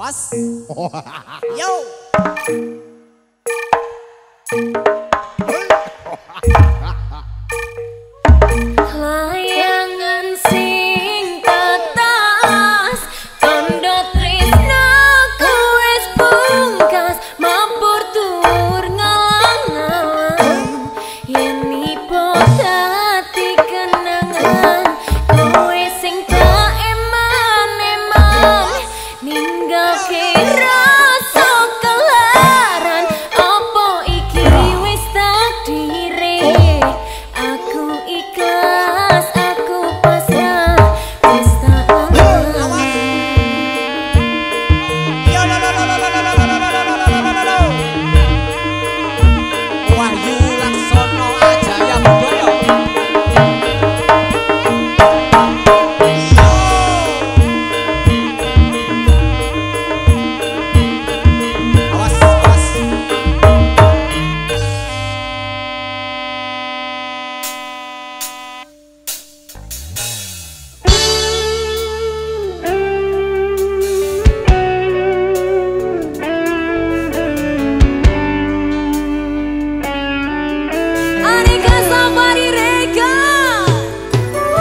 合わすよ